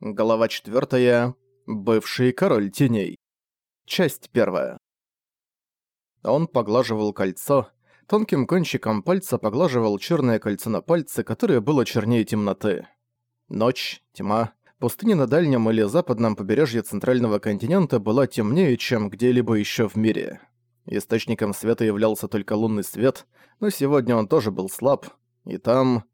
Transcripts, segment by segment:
Глава 4. Бывший король теней. Часть 1. Он поглаживал кольцо, тонким кончиком пальца поглаживал черное кольцо на пальце, которое было чернее темноты. Ночь, тьма, пустыня на дальнем или западном побережье центрального континента была темнее, чем где-либо еще в мире. Источником света являлся только лунный свет, но сегодня он тоже был слаб, и там...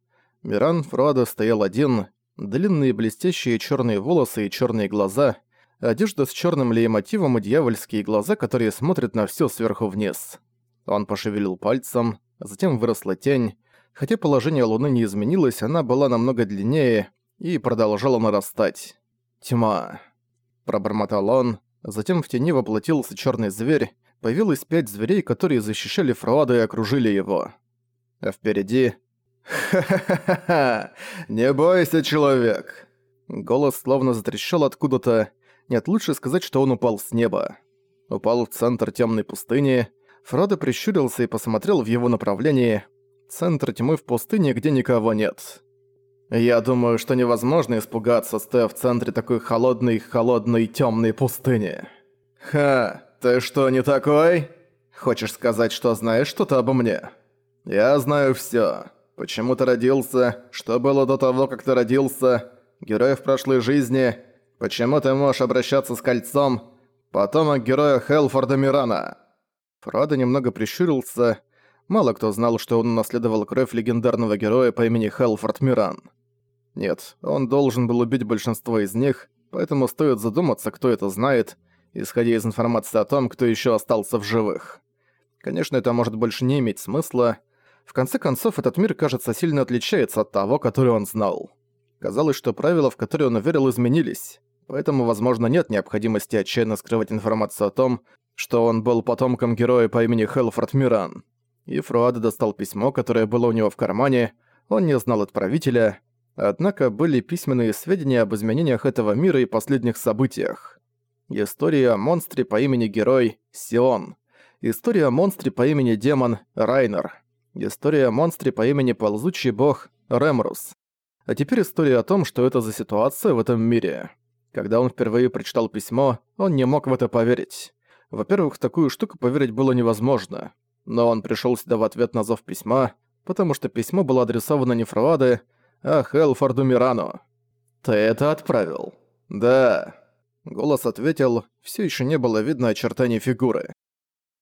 Миран Фруадо стоял один, длинные блестящие черные волосы и черные глаза, одежда с черным леемотивом и дьявольские глаза, которые смотрят на все сверху вниз. Он пошевелил пальцем, затем выросла тень. Хотя положение Луны не изменилось, она была намного длиннее и продолжала нарастать. «Тьма», — пробормотал он, затем в тени воплотился черный зверь, появилось пять зверей, которые защищали Фруада и окружили его. А впереди «Ха-ха-ха-ха! Не бойся, человек!» Голос словно затрещал откуда-то. Нет, лучше сказать, что он упал с неба. Упал в центр темной пустыни. Фродо прищурился и посмотрел в его направлении. Центр тьмы в пустыне, где никого нет. Я думаю, что невозможно испугаться, стоя в центре такой холодной, холодной, темной пустыни. Ха, ты что, не такой? Хочешь сказать, что знаешь что-то обо мне? Я знаю всё. Почему ты родился? Что было до того, как ты родился? Герой в прошлой жизни? Почему ты можешь обращаться с кольцом? Потомок героя Хелфорда Мирана». Фродо немного прищурился. Мало кто знал, что он унаследовал кровь легендарного героя по имени Хелфорд Миран. Нет, он должен был убить большинство из них, поэтому стоит задуматься, кто это знает, исходя из информации о том, кто еще остался в живых. Конечно, это может больше не иметь смысла, в конце концов, этот мир, кажется, сильно отличается от того, который он знал. Казалось, что правила, в которые он верил, изменились. Поэтому, возможно, нет необходимости отчаянно скрывать информацию о том, что он был потомком героя по имени Хелфорд Миран. И Фруада достал письмо, которое было у него в кармане, он не знал отправителя, однако были письменные сведения об изменениях этого мира и последних событиях. История о монстре по имени Герой Сион. История о монстре по имени Демон Райнер. История о монстре по имени Ползучий Бог Ремрус. А теперь история о том, что это за ситуация в этом мире. Когда он впервые прочитал письмо, он не мог в это поверить. Во-первых, в такую штуку поверить было невозможно. Но он пришел сюда в ответ на зов письма, потому что письмо было адресовано не Фруаде, а Хелфорду Мирану. «Ты это отправил?» «Да». Голос ответил, все еще не было видно очертаний фигуры.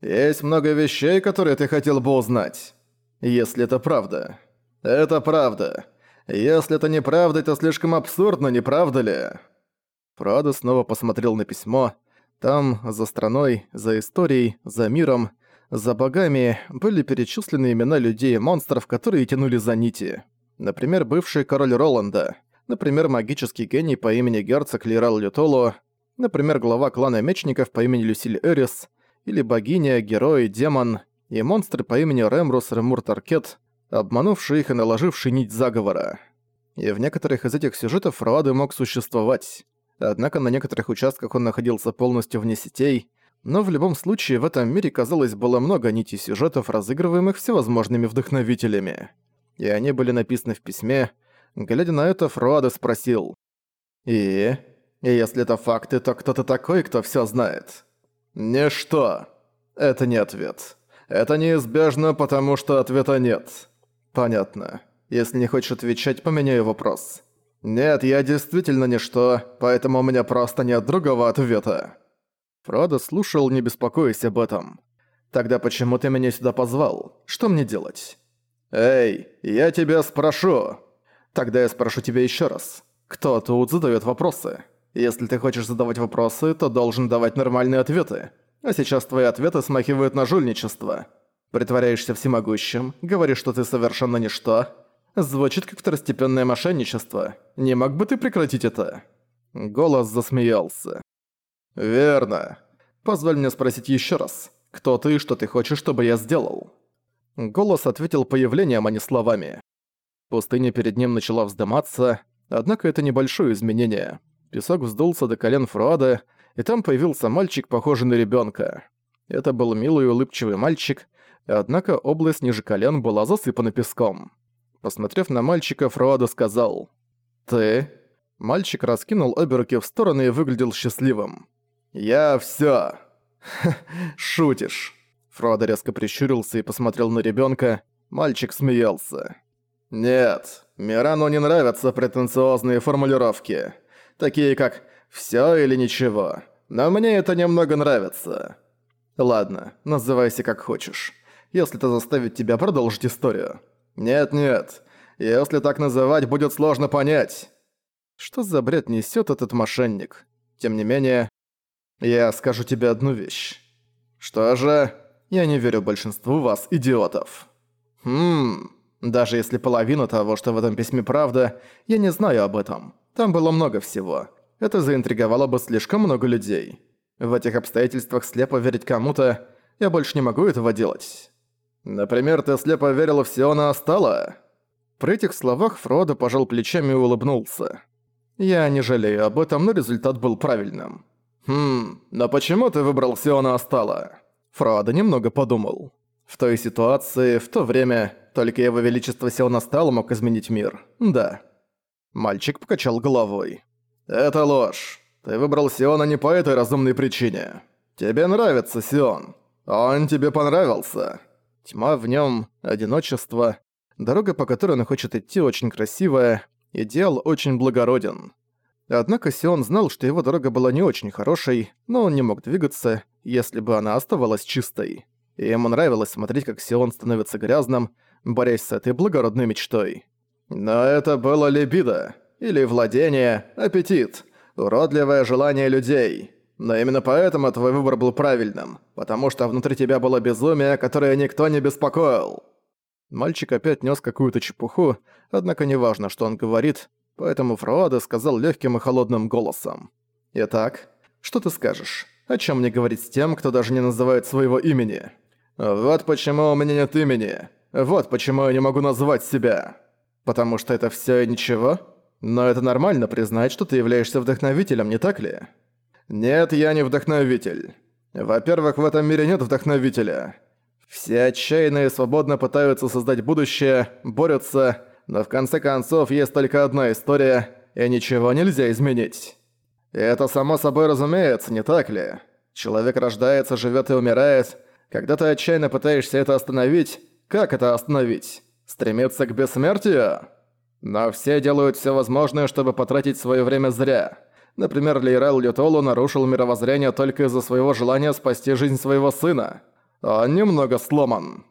«Есть много вещей, которые ты хотел бы узнать» если это правда. Это правда. Если это неправда, это слишком абсурдно, не правда ли? Фродо снова посмотрел на письмо. Там, за страной, за историей, за миром, за богами были перечислены имена людей и монстров, которые тянули за нити. Например, бывший король Роланда. Например, магический гений по имени герцог Лирал Лютоло. Например, глава клана мечников по имени Люсиль Эрис. Или богиня, герой, демон, и монстры по имени Ремрус Ремур Таркет, обманувший их и наложивший нить заговора. И в некоторых из этих сюжетов Роады мог существовать. Однако на некоторых участках он находился полностью вне сетей, но в любом случае в этом мире, казалось, было много нитей сюжетов, разыгрываемых всевозможными вдохновителями. И они были написаны в письме. Глядя на это, Фруаде спросил. «И? И если это факты, то кто то такой, кто все знает?» «Ничто. Это не ответ». Это неизбежно, потому что ответа нет. Понятно. Если не хочешь отвечать, поменяю вопрос. Нет, я действительно ничто, поэтому у меня просто нет другого ответа. Фродо слушал, не беспокоясь об этом. Тогда почему ты меня сюда позвал? Что мне делать? Эй, я тебя спрошу. Тогда я спрошу тебя еще раз. Кто тут задает вопросы? Если ты хочешь задавать вопросы, то должен давать нормальные ответы. А сейчас твои ответы смахивают на жульничество. Притворяешься всемогущим, говоришь, что ты совершенно ничто. Звучит как второстепенное мошенничество. Не мог бы ты прекратить это?» Голос засмеялся. «Верно. Позволь мне спросить еще раз. Кто ты и что ты хочешь, чтобы я сделал?» Голос ответил появлением, а не словами. Пустыня перед ним начала вздыматься, однако это небольшое изменение. Песок вздулся до колен Фруада, и там появился мальчик, похожий на ребенка. Это был милый улыбчивый мальчик, однако область ниже колен была засыпана песком. Посмотрев на мальчика, Фруадо сказал «Ты?» Мальчик раскинул обе руки в стороны и выглядел счастливым. «Я всё!» «Шутишь!» Фродо резко прищурился и посмотрел на ребёнка. Мальчик смеялся. «Нет, Мирану не нравятся претенциозные формулировки. Такие как «всё или ничего». Но мне это немного нравится. Ладно, называйся как хочешь. Если это заставит тебя продолжить историю. Нет-нет, если так называть, будет сложно понять. Что за бред несет этот мошенник? Тем не менее, я скажу тебе одну вещь. Что же? Я не верю большинству вас, идиотов. Хм, даже если половина того, что в этом письме правда, я не знаю об этом. Там было много всего. Это заинтриговало бы слишком много людей. В этих обстоятельствах слепо верить кому-то, я больше не могу этого делать. Например, ты слепо верила в Сиона Астала? При этих словах Фродо пожал плечами и улыбнулся. Я не жалею об этом, но результат был правильным. «Хм, но почему ты выбрал Сиона Астала?» Фродо немного подумал. В той ситуации, в то время, только его величество Сиона Астала мог изменить мир. Да. Мальчик покачал головой. «Это ложь. Ты выбрал Сиона не по этой разумной причине. Тебе нравится Сион. Он тебе понравился». Тьма в нем, одиночество, Дорога, по которой он хочет идти, очень красивая, идеал очень благороден. Однако Сион знал, что его дорога была не очень хорошей, но он не мог двигаться, если бы она оставалась чистой. И ему нравилось смотреть, как Сион становится грязным, борясь с этой благородной мечтой. Но это было либидо, или владение, аппетит, уродливое желание людей. Но именно поэтому твой выбор был правильным, потому что внутри тебя было безумие, которое никто не беспокоил. Мальчик опять нес какую-то чепуху, однако неважно, что он говорит, поэтому Фроаде сказал легким и холодным голосом. «Итак, что ты скажешь? О чем мне говорить с тем, кто даже не называет своего имени? Вот почему у меня нет имени. Вот почему я не могу назвать себя. Потому что это все и ничего? Но это нормально признать, что ты являешься вдохновителем, не так ли? Нет, я не вдохновитель. Во-первых, в этом мире нет вдохновителя. Все отчаянные свободно пытаются создать будущее, борются, но в конце концов есть только одна история, и ничего нельзя изменить. И это само собой разумеется, не так ли? Человек рождается, живет и умирает. Когда ты отчаянно пытаешься это остановить, как это остановить? Стремиться к бессмертию? Но все делают все возможное, чтобы потратить свое время зря. Например, Лейрел Лютолу нарушил мировоззрение только из-за своего желания спасти жизнь своего сына. Он немного сломан.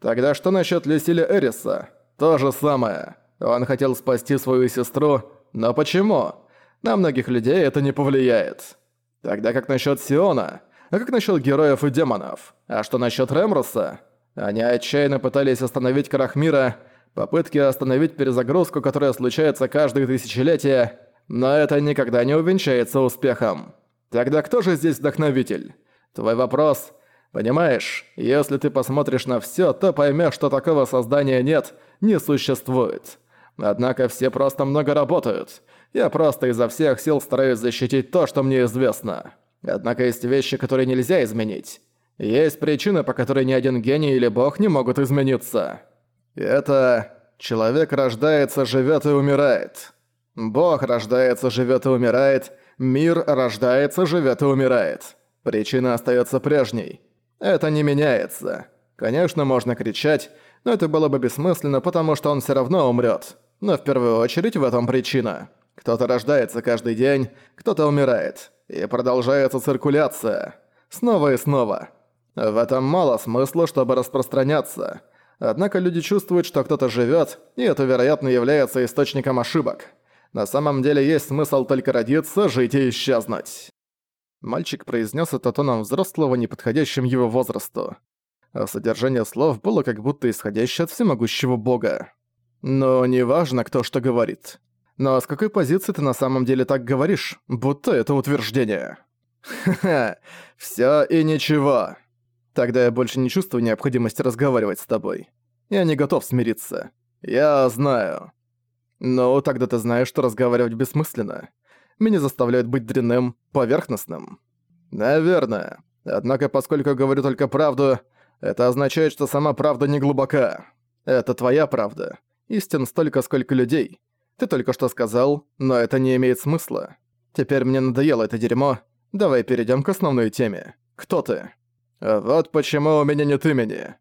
Тогда что насчет Люсиля Эриса? То же самое. Он хотел спасти свою сестру, но почему? На многих людей это не повлияет. Тогда как насчет Сиона? А как насчет героев и демонов? А что насчет Ремруса? Они отчаянно пытались остановить крах мира, попытки остановить перезагрузку, которая случается каждые тысячелетия, но это никогда не увенчается успехом. Тогда кто же здесь вдохновитель? Твой вопрос – Понимаешь, если ты посмотришь на всё, то поймёшь, что такого создания нет, не существует. Однако все просто много работают. Я просто изо всех сил стараюсь защитить то, что мне известно. Однако есть вещи, которые нельзя изменить. Есть причины, по которой ни один гений или бог не могут измениться. Это... Человек рождается, живёт и умирает. Бог рождается, живёт и умирает. Мир рождается, живёт и умирает. Причина остаётся прежней. Это не меняется. Конечно, можно кричать, но это было бы бессмысленно, потому что он все равно умрет. Но в первую очередь в этом причина. Кто-то рождается каждый день, кто-то умирает. И продолжается циркуляция. Снова и снова. В этом мало смысла, чтобы распространяться. Однако люди чувствуют, что кто-то живет, и это, вероятно, является источником ошибок. На самом деле есть смысл только родиться, жить и исчезнуть. Мальчик произнес это тоном взрослого, неподходящим его возрасту. А содержание слов было как будто исходящее от всемогущего бога. Но неважно, кто что говорит. Но с какой позиции ты на самом деле так говоришь, будто это утверждение? Ха-ха, всё и ничего. Тогда я больше не чувствую необходимости разговаривать с тобой. Я не готов смириться. Я знаю. Но тогда ты знаешь, что разговаривать бессмысленно меня заставляют быть дрянным, поверхностным. Наверное. Однако, поскольку говорю только правду, это означает, что сама правда не глубока. Это твоя правда. Истин столько, сколько людей. Ты только что сказал, но это не имеет смысла. Теперь мне надоело это дерьмо. Давай перейдем к основной теме. Кто ты? Вот почему у меня нет имени.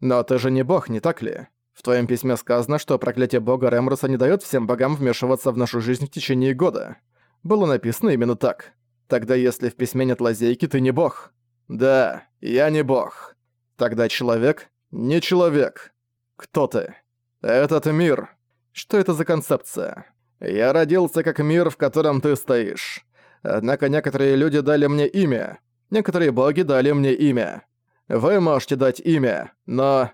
Но ты же не бог, не так ли? В твоем письме сказано, что проклятие бога Ремруса не дает всем богам вмешиваться в нашу жизнь в течение года. Было написано именно так. Тогда если в письме нет лазейки, ты не бог. Да, я не бог. Тогда человек не человек. Кто ты? Этот мир. Что это за концепция? Я родился как мир, в котором ты стоишь. Однако некоторые люди дали мне имя. Некоторые боги дали мне имя. Вы можете дать имя, но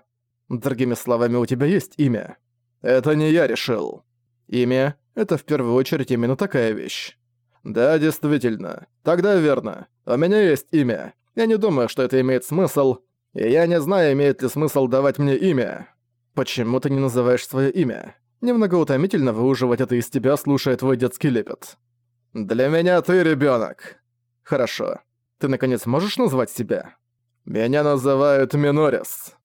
Другими словами, у тебя есть имя. Это не я решил. Имя — это в первую очередь именно такая вещь. Да, действительно. Тогда верно. У меня есть имя. Я не думаю, что это имеет смысл. И я не знаю, имеет ли смысл давать мне имя. Почему ты не называешь свое имя? Немного утомительно выуживать это из тебя, слушая твой детский лепет. Для меня ты ребенок. Хорошо. Ты наконец можешь назвать себя? Меня называют Минорис.